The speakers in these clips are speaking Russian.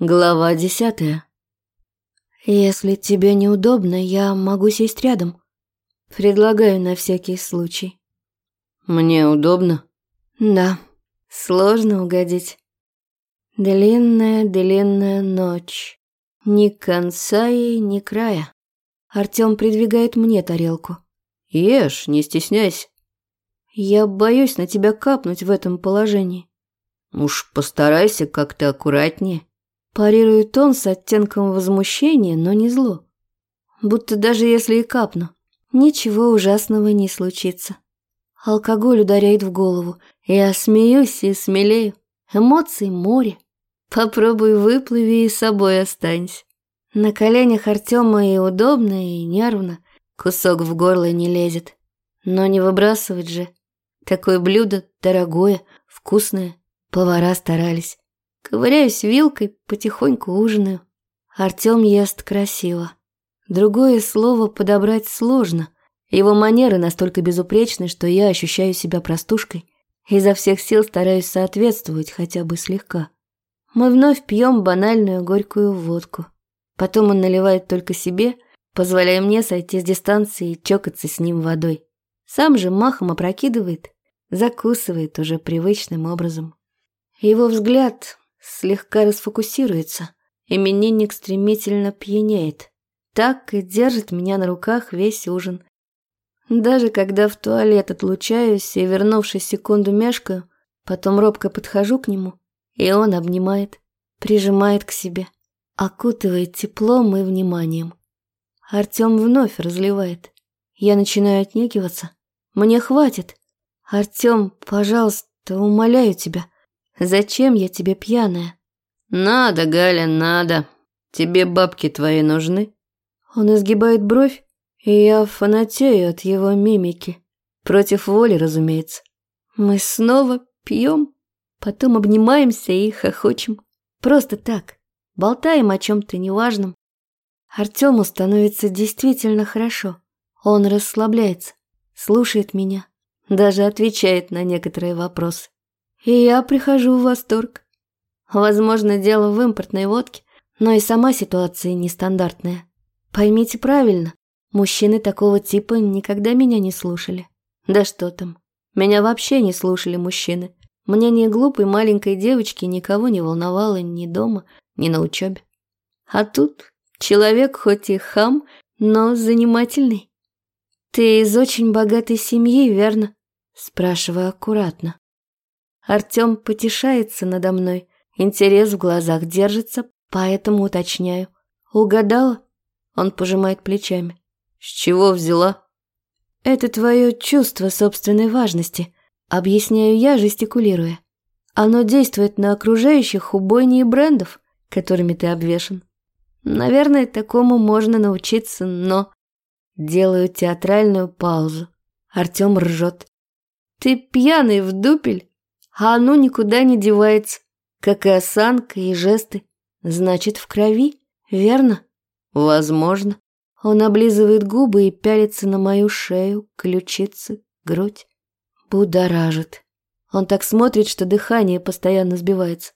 Глава десятая. Если тебе неудобно, я могу сесть рядом. Предлагаю на всякий случай. Мне удобно? Да. Сложно угодить. Длинная-длинная ночь. Ни конца ей, ни края. Артём придвигает мне тарелку. Ешь, не стесняйся. Я боюсь на тебя капнуть в этом положении. Уж постарайся как-то аккуратнее. Парирует он с оттенком возмущения, но не зло. Будто даже если и капну, ничего ужасного не случится. Алкоголь ударяет в голову. Я смеюсь и смелею. Эмоций море. Попробуй выплыви и собой останься. На коленях Артема и удобно, и нервно. Кусок в горло не лезет. Но не выбрасывать же. Такое блюдо дорогое, вкусное. Повара старались. Ковыряюсь вилкой, потихоньку ужинаю. Артем ест красиво. Другое слово подобрать сложно. Его манеры настолько безупречны, что я ощущаю себя простушкой. Изо всех сил стараюсь соответствовать хотя бы слегка. Мы вновь пьем банальную горькую водку. Потом он наливает только себе, позволяя мне сойти с дистанции и чокаться с ним водой. Сам же махом опрокидывает, закусывает уже привычным образом. Его взгляд слегка расфокусируется. Именинник стремительно пьянеет. Так и держит меня на руках весь ужин. Даже когда в туалет отлучаюсь и, вернувшись секунду мешкаю, потом робко подхожу к нему, и он обнимает, прижимает к себе, окутывает теплом и вниманием. Артем вновь разливает. Я начинаю отнекиваться. Мне хватит. Артем, пожалуйста, умоляю тебя, Зачем я тебе пьяная? Надо, Галя, надо. Тебе бабки твои нужны? Он изгибает бровь, и я фанатею от его мимики. Против воли, разумеется. Мы снова пьем, потом обнимаемся и хохочем. Просто так, болтаем о чем-то неважном. Артему становится действительно хорошо. Он расслабляется, слушает меня, даже отвечает на некоторые вопросы. И я прихожу в восторг. Возможно, дело в импортной водке, но и сама ситуация нестандартная. Поймите правильно, мужчины такого типа никогда меня не слушали. Да что там, меня вообще не слушали мужчины. Мнение глупой маленькой девочки никого не волновало ни дома, ни на учебе. А тут человек хоть и хам, но занимательный. «Ты из очень богатой семьи, верно?» Спрашиваю аккуратно. Артем потешается надо мной, интерес в глазах держится, поэтому уточняю. Угадала? Он пожимает плечами. С чего взяла? Это твое чувство собственной важности, объясняю я, жестикулируя. Оно действует на окружающих убойнее брендов, которыми ты обвешан. Наверное, такому можно научиться, но... Делаю театральную паузу. Артем ржет. Ты пьяный в дупель? А оно никуда не девается, как и осанка и жесты. Значит, в крови, верно? Возможно. Он облизывает губы и пялится на мою шею, ключицы, грудь. Будоражит. Он так смотрит, что дыхание постоянно сбивается.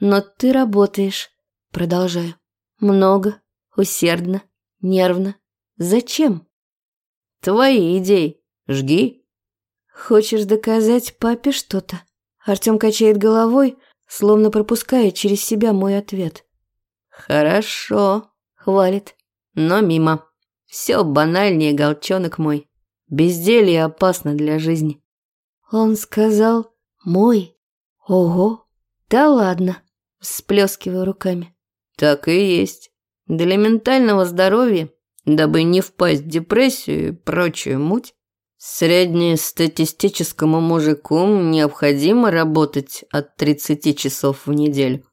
Но ты работаешь. Продолжаю. Много, усердно, нервно. Зачем? Твои идеи. Жги. Хочешь доказать папе что-то? Артем качает головой, словно пропуская через себя мой ответ. «Хорошо», — хвалит, — «но мимо. Все банальнее, голчонок мой. Безделье опасно для жизни». Он сказал «мой». «Ого, да ладно», — всплескиваю руками. «Так и есть. Для ментального здоровья, дабы не впасть в депрессию и прочую муть, Среднестатистическому мужику необходимо работать от 30 часов в неделю.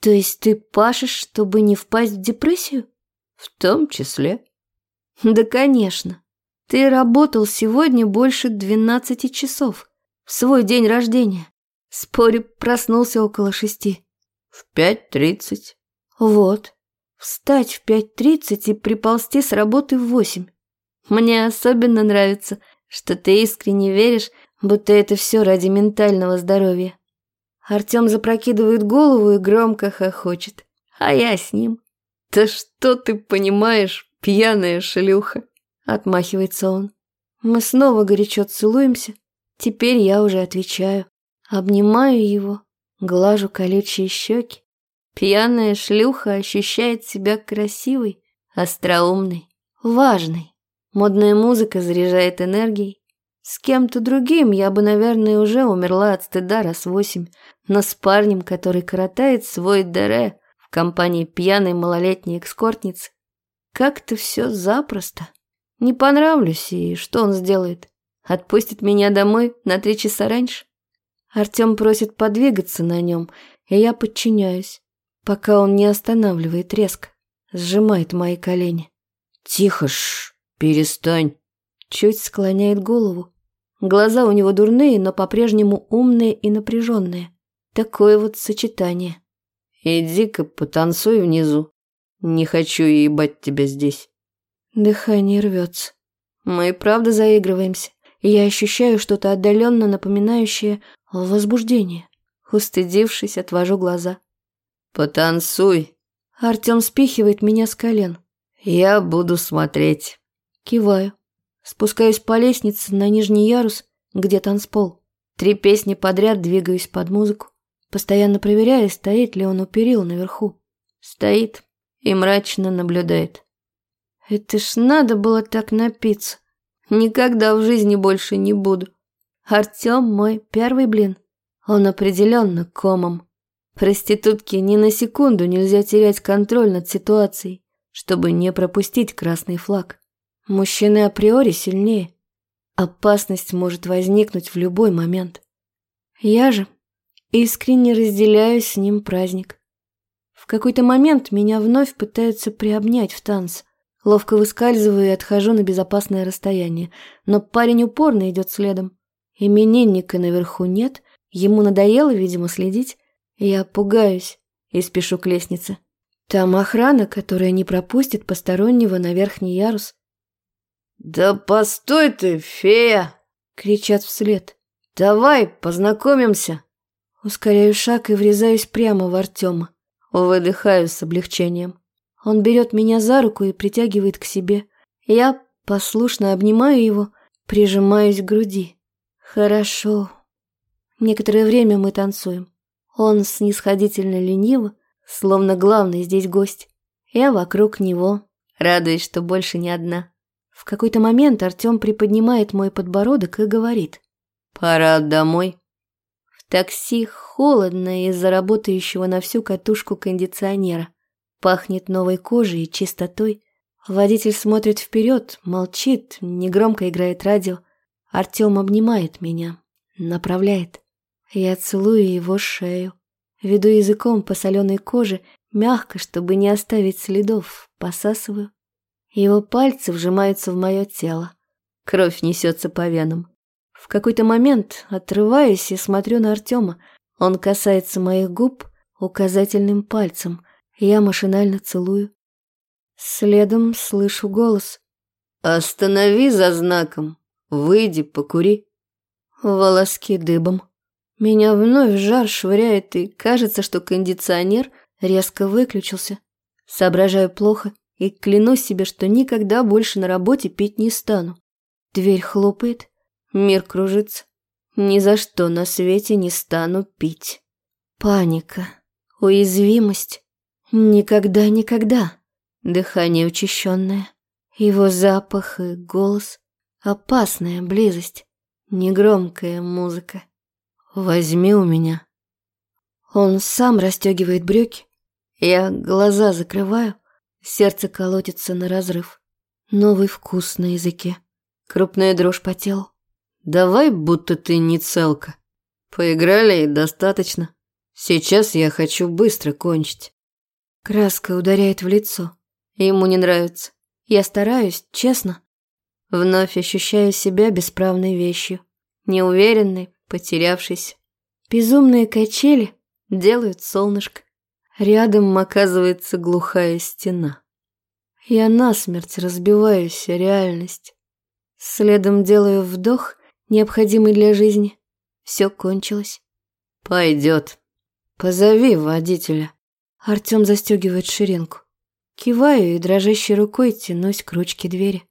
То есть ты пашешь, чтобы не впасть в депрессию? В том числе. Да, конечно. Ты работал сегодня больше 12 часов. В свой день рождения. Спорю, проснулся около шести. В 5.30. Вот. Встать в 5.30 и приползти с работы в восемь. Мне особенно нравится – что ты искренне веришь, будто это все ради ментального здоровья. Артем запрокидывает голову и громко хохочет. а я с ним. «Да что ты понимаешь, пьяная шлюха?» – отмахивается он. Мы снова горячо целуемся. Теперь я уже отвечаю. Обнимаю его, глажу колючие щеки. Пьяная шлюха ощущает себя красивой, остроумной, важной. Модная музыка заряжает энергией. С кем-то другим я бы, наверное, уже умерла от стыда раз восемь, но с парнем, который коротает свой дере в компании пьяной малолетней экскортницы, как-то все запросто. Не понравлюсь, и что он сделает? Отпустит меня домой на три часа раньше? Артем просит подвигаться на нем, и я подчиняюсь, пока он не останавливает резко, сжимает мои колени. «Тихо, ш, перестань!» Чуть склоняет голову. Глаза у него дурные, но по-прежнему умные и напряженные. Такое вот сочетание. «Иди-ка потанцуй внизу. Не хочу ебать тебя здесь». Дыхание рвется. Мы и правда заигрываемся, я ощущаю что-то отдаленно напоминающее возбуждение. Устыдившись, отвожу глаза. «Потанцуй!» Артем спихивает меня с колен. «Я буду смотреть». Киваю. Спускаюсь по лестнице на нижний ярус, где танцпол. Три песни подряд двигаюсь под музыку, постоянно проверяя, стоит ли он у перил наверху. Стоит и мрачно наблюдает. Это ж надо было так напиться. Никогда в жизни больше не буду. Артем мой первый блин. Он определенно комом. Проститутке ни на секунду нельзя терять контроль над ситуацией, чтобы не пропустить красный флаг. Мужчины априори сильнее. Опасность может возникнуть в любой момент. Я же искренне разделяю с ним праздник. В какой-то момент меня вновь пытаются приобнять в танц. Ловко выскальзываю и отхожу на безопасное расстояние, но парень упорно идет следом. Именинника наверху нет, ему надоело, видимо, следить. Я пугаюсь и спешу к лестнице. Там охрана, которая не пропустит постороннего на верхний ярус. «Да постой ты, фея!» — кричат вслед. «Давай, познакомимся!» Ускоряю шаг и врезаюсь прямо в Артема. Выдыхаю с облегчением. Он берет меня за руку и притягивает к себе. Я послушно обнимаю его, прижимаюсь к груди. Хорошо. Некоторое время мы танцуем. Он снисходительно лениво, словно главный здесь гость. Я вокруг него, радуясь, что больше не одна. В какой-то момент Артем приподнимает мой подбородок и говорит. «Пора домой». В такси холодно из-за работающего на всю катушку кондиционера. Пахнет новой кожей и чистотой. Водитель смотрит вперед, молчит, негромко играет радио. Артем обнимает меня, направляет. Я целую его шею. Веду языком по соленой коже, мягко, чтобы не оставить следов, посасываю. Его пальцы вжимаются в мое тело. Кровь несется по венам. В какой-то момент отрываюсь и смотрю на Артема. Он касается моих губ указательным пальцем – я машинально целую. Следом слышу голос. «Останови за знаком. Выйди, покури». Волоски дыбом. Меня вновь жар швыряет, и кажется, что кондиционер резко выключился. Соображаю плохо и клянусь себе, что никогда больше на работе пить не стану. Дверь хлопает, мир кружится. Ни за что на свете не стану пить. Паника, уязвимость. Никогда, никогда. Дыхание учащенное. Его запах и голос. Опасная близость. Негромкая музыка. Возьми у меня. Он сам расстегивает брюки. Я глаза закрываю. Сердце колотится на разрыв. Новый вкус на языке. Крупная дрожь по телу. Давай, будто ты не целка. Поиграли и достаточно. Сейчас я хочу быстро кончить. Краска ударяет в лицо. Ему не нравится. Я стараюсь, честно. Вновь ощущаю себя бесправной вещью. Неуверенной, потерявшейся. Безумные качели делают солнышко. Рядом оказывается глухая стена. Я насмерть разбиваюсь о реальность. Следом делаю вдох, необходимый для жизни. Все кончилось. Пойдет. Позови водителя. Артем застегивает ширинку. Киваю и дрожащей рукой тянусь к ручке двери.